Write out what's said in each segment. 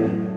you.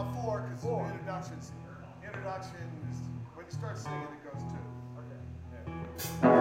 about four because the introductions, introductions, when you start singing, it goes two. Okay. Yeah.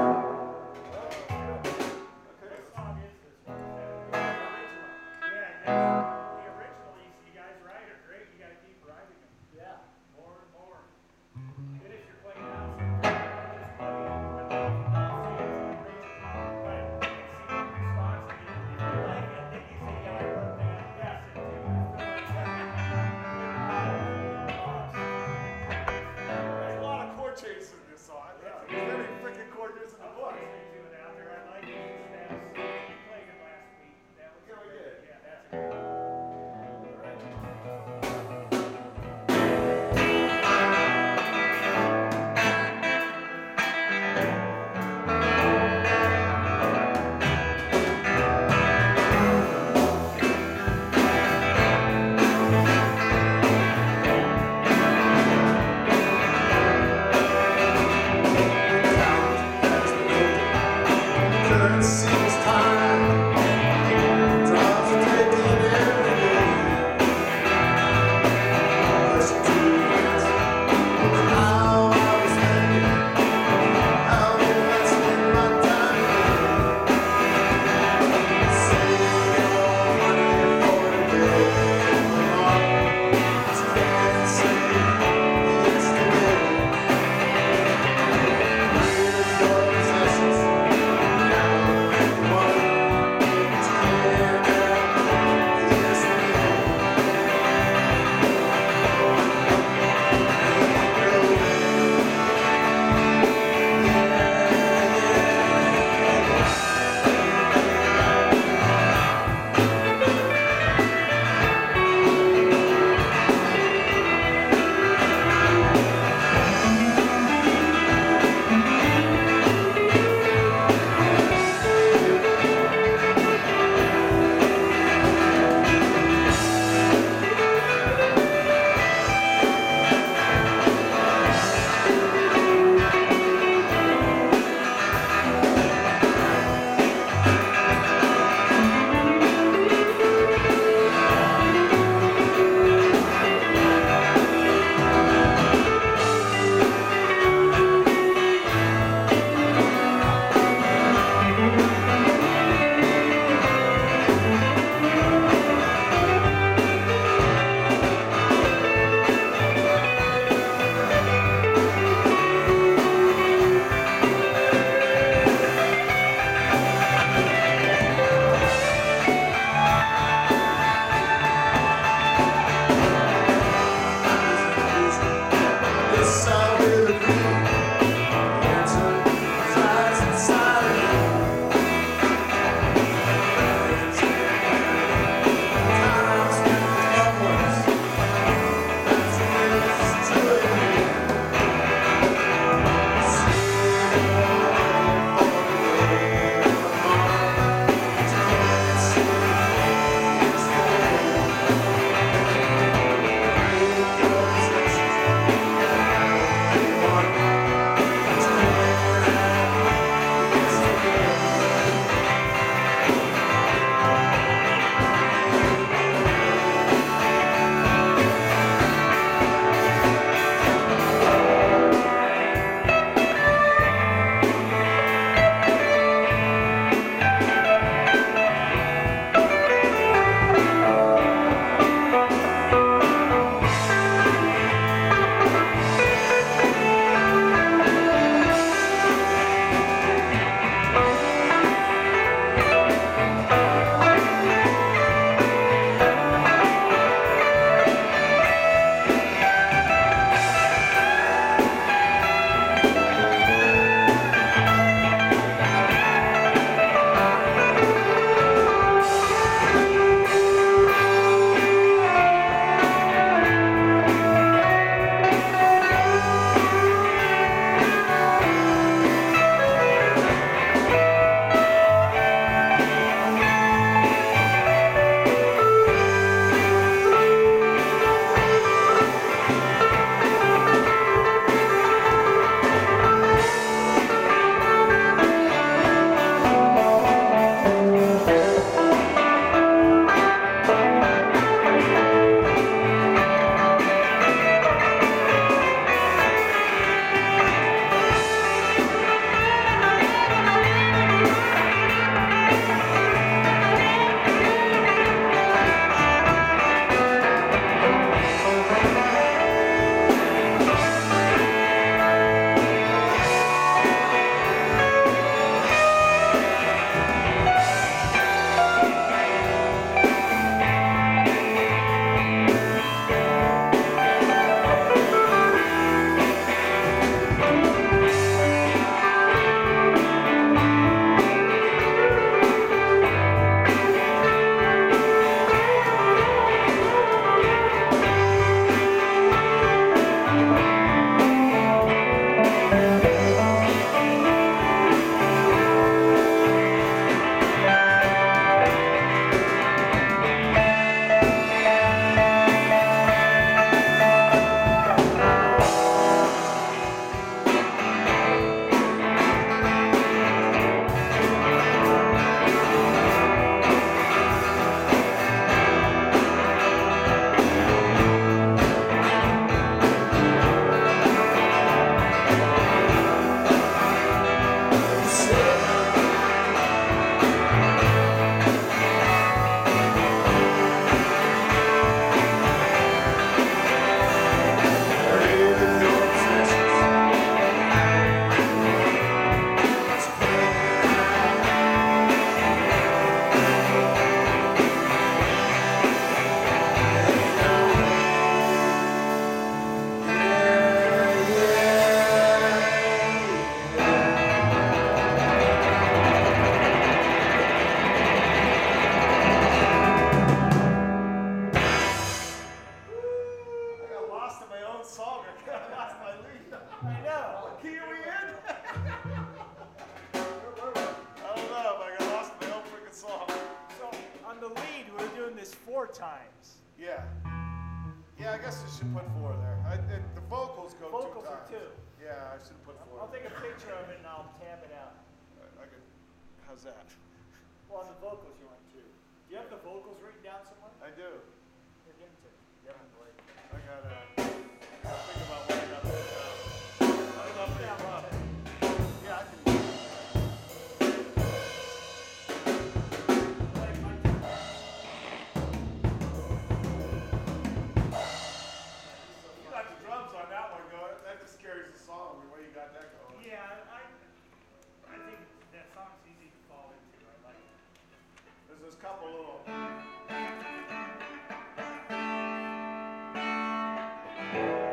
It's a